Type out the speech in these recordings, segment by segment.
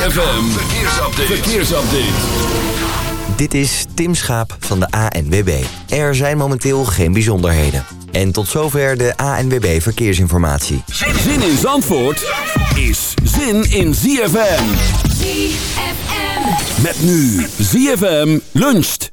ZFM, verkeersupdate. verkeersupdate. Dit is Tim Schaap van de ANWB. Er zijn momenteel geen bijzonderheden. En tot zover de ANWB Verkeersinformatie. Zin in Zandvoort is zin in ZFM. ZFM. Met nu ZFM luncht.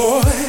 Boy.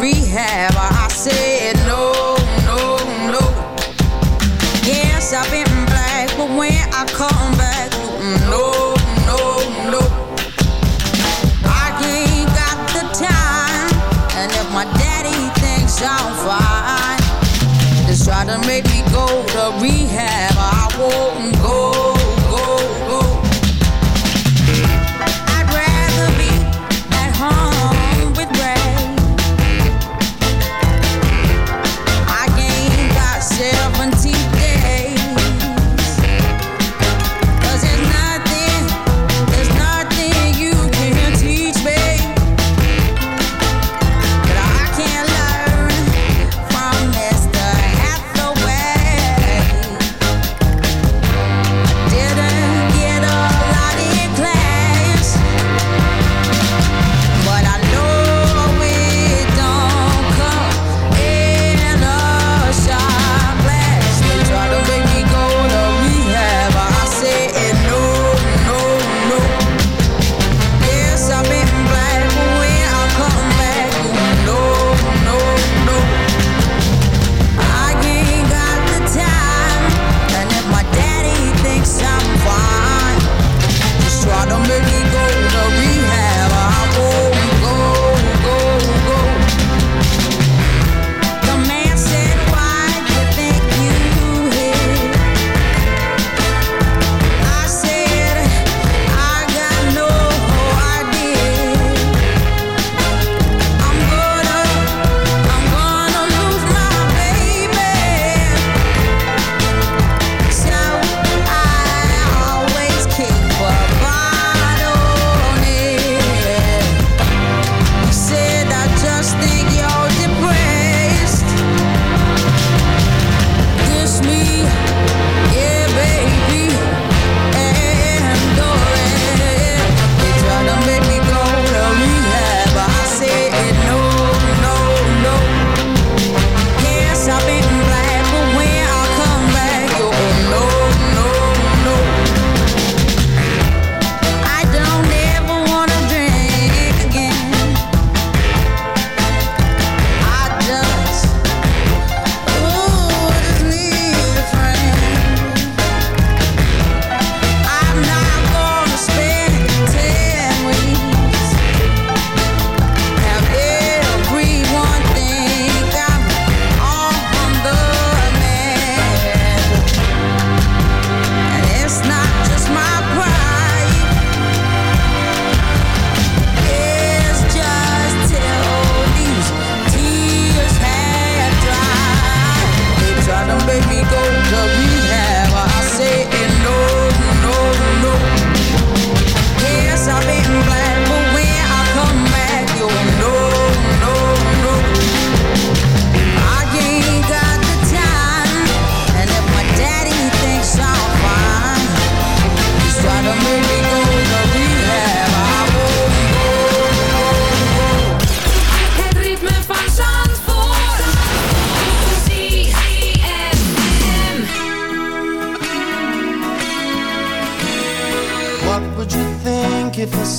Rehab.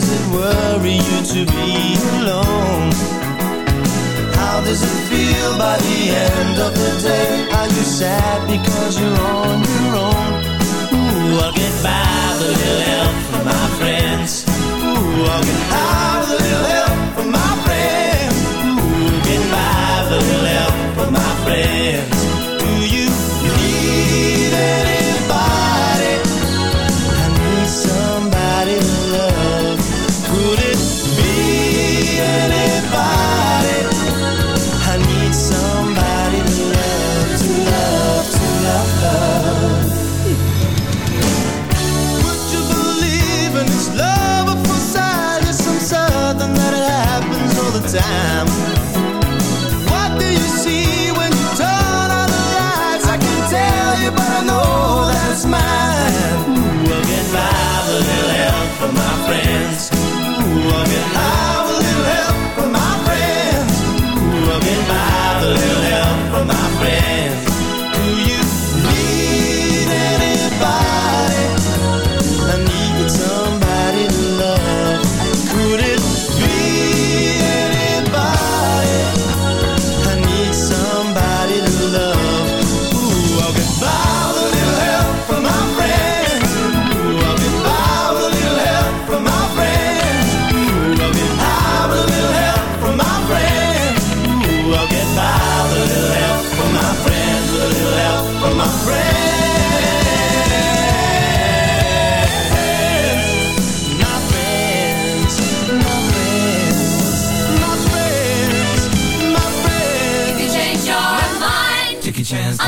Does it worry you to be alone? How does it feel by the end of the day? Are you sad because you're on your own? Ooh, I'll get by with a little help from my friends. Ooh, I'll get by with a little help from my friends. Ooh, get by with a little help from my friends. Do you need anybody?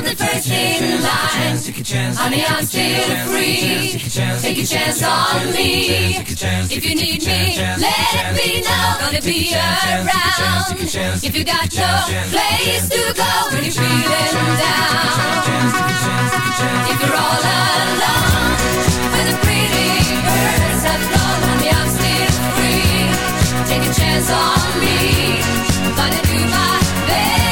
I'm the first in line. Take a chance. I'm on me. If you need me, let me know. Gonna be around. If you got no place to go when you're feeling down. If you're all alone, when the pretty birds have flown, I'm still free. Take a chance on me. Gonna do my best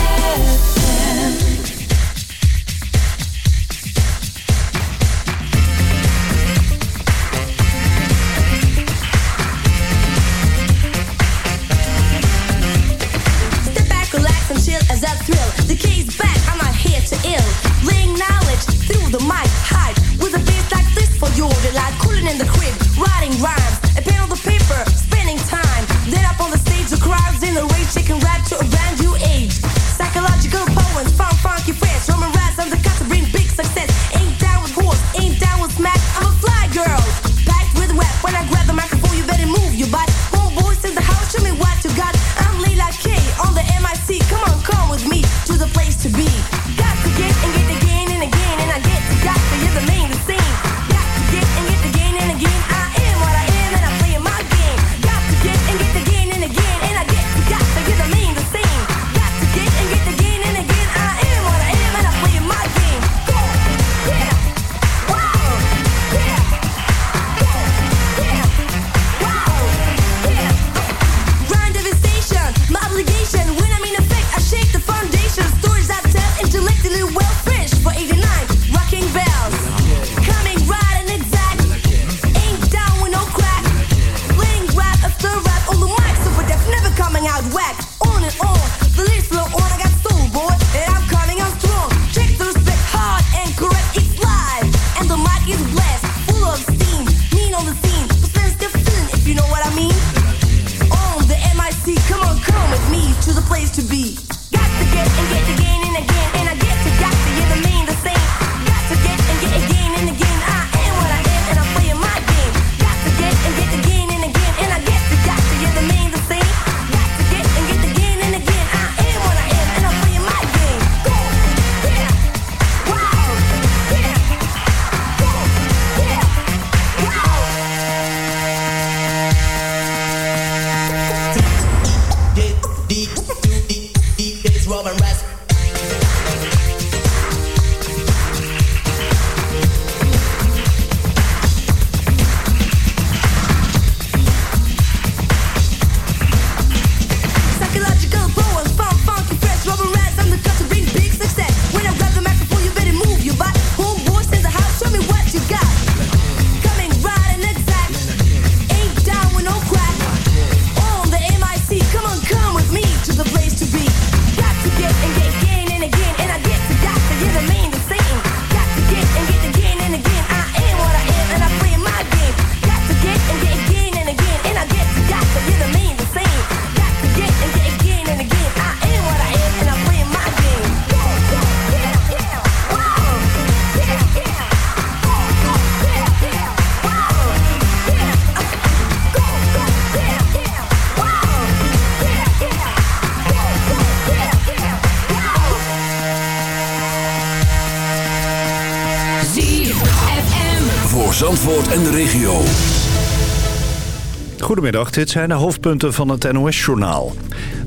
Goedemiddag, dit zijn de hoofdpunten van het NOS-journaal.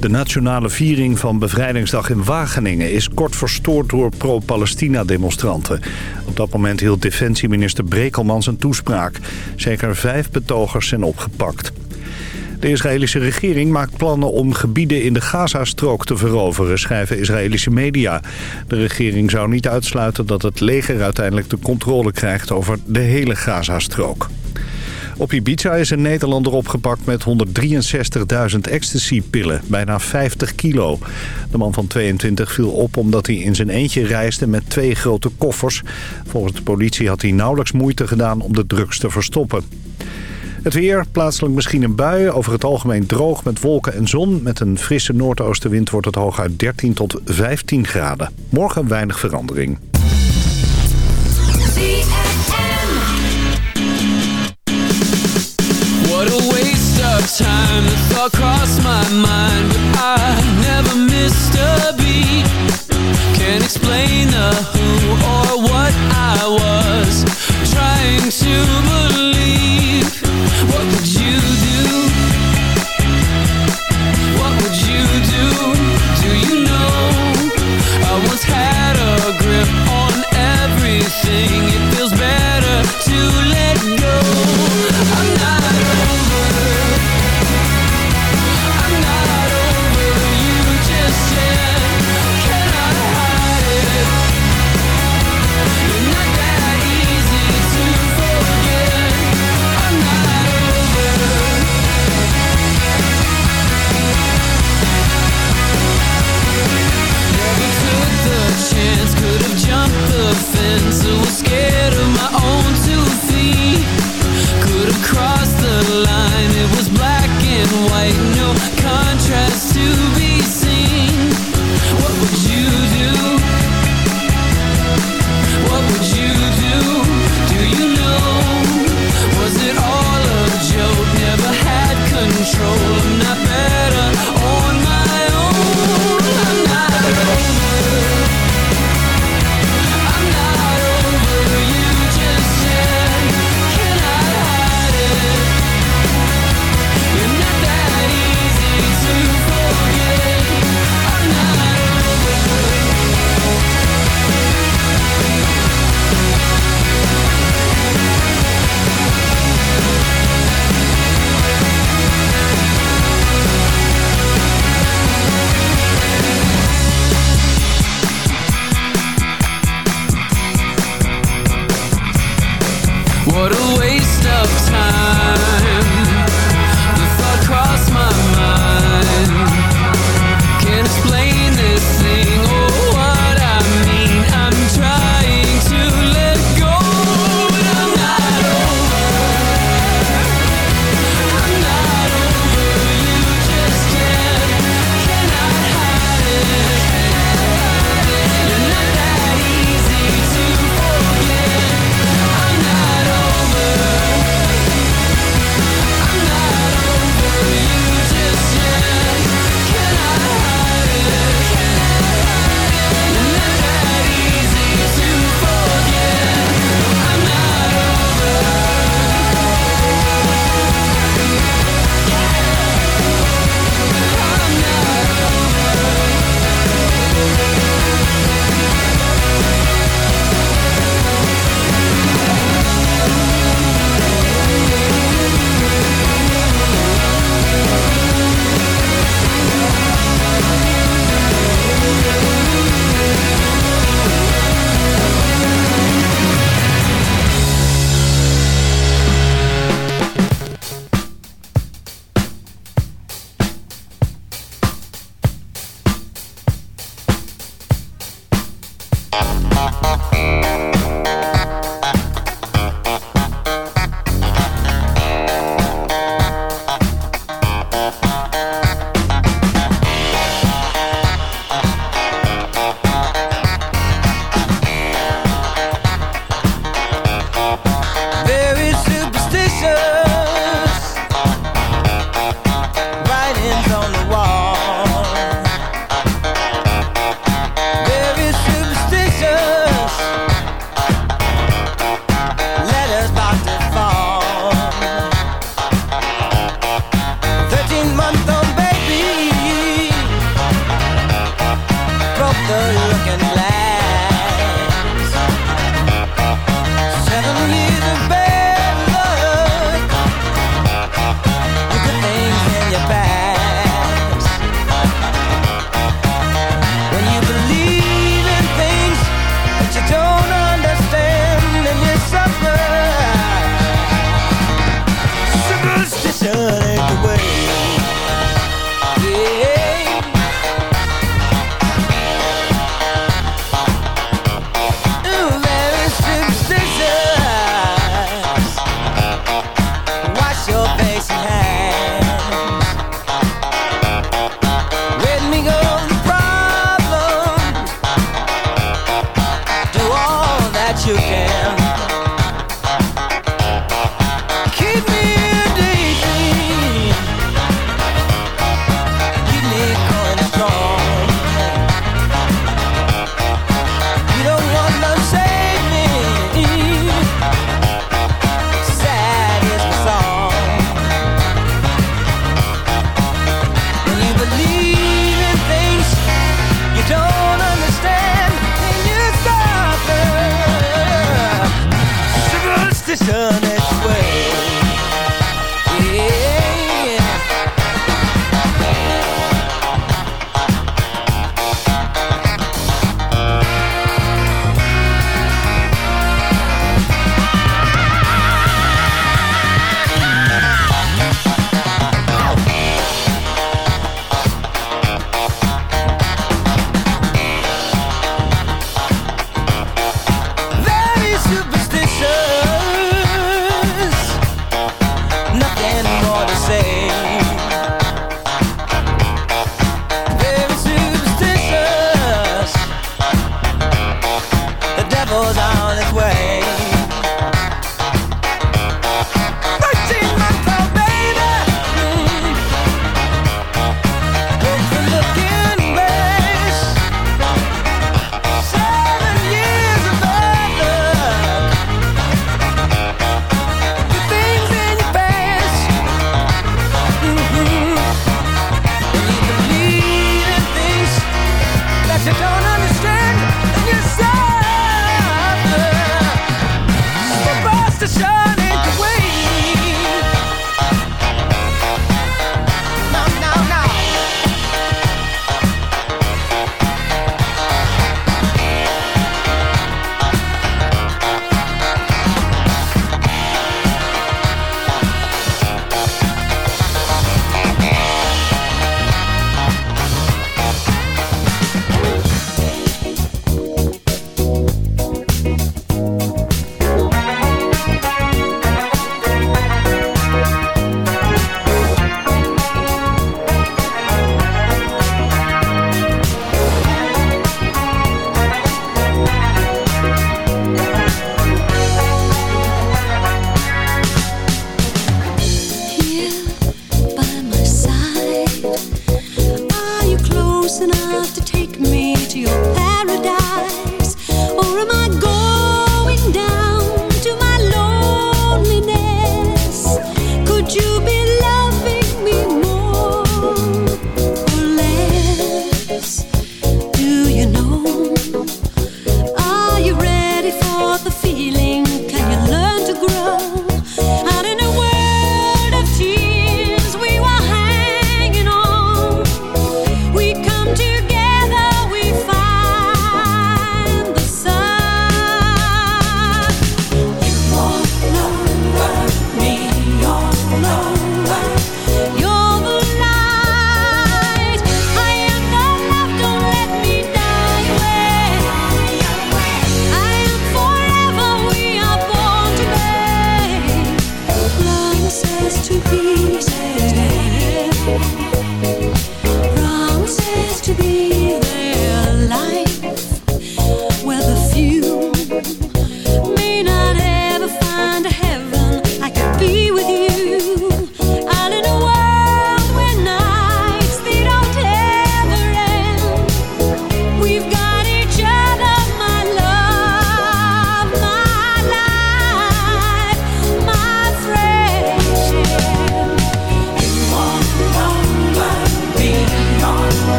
De nationale viering van Bevrijdingsdag in Wageningen... is kort verstoord door pro-Palestina-demonstranten. Op dat moment hield defensieminister Brekelmans een toespraak. Zeker vijf betogers zijn opgepakt. De Israëlische regering maakt plannen om gebieden in de Gazastrook te veroveren, schrijven Israëlische media. De regering zou niet uitsluiten dat het leger uiteindelijk de controle krijgt over de hele Gazastrook. Op Ibiza is een Nederlander opgepakt met 163.000 ecstasy-pillen, bijna 50 kilo. De man van 22 viel op omdat hij in zijn eentje reisde met twee grote koffers. Volgens de politie had hij nauwelijks moeite gedaan om de drugs te verstoppen. Het weer, plaatselijk misschien een bui. Over het algemeen droog met wolken en zon. Met een frisse noordoostenwind wordt het hooguit 13 tot 15 graden. Morgen weinig verandering. Of time The thought crossed my mind But I never missed a beat Can't explain the who or what I was Trying to believe What would you do? Devil's on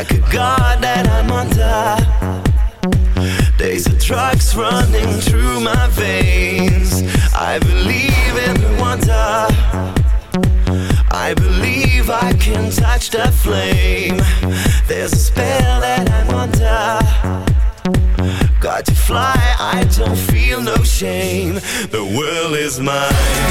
like a god that I'm under. There's a drugs running through my veins. I believe in wonder. I believe I can touch the flame. There's a spell that I'm under. Got to fly, I don't feel no shame. The world is mine.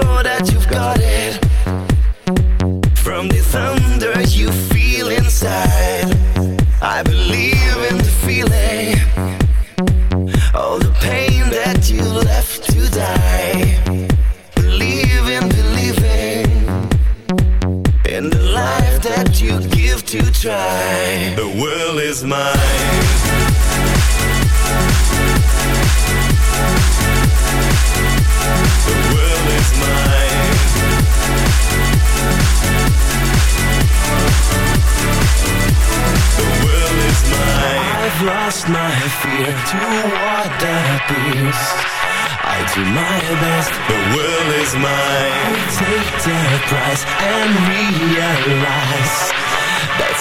is mine. lost my fear to what that is. appears I do my best, the will is mine I take the prize and realize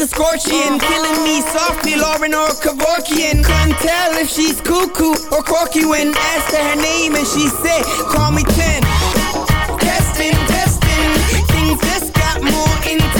the scorpion Killing me softly, Lauryn or Kevorkian. Can't tell if she's cuckoo or quirky When asked her her name and she said, call me 10 Testing, testing, things just got more intense.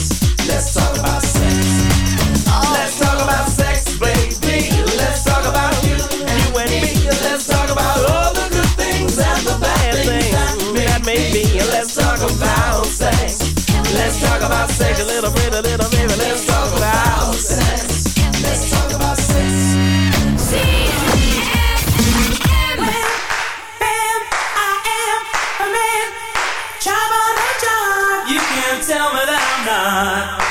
Let's talk about sex a little bit, a little bit. Let's talk about sex. Let's talk about sex. You can't tell me that I'm not.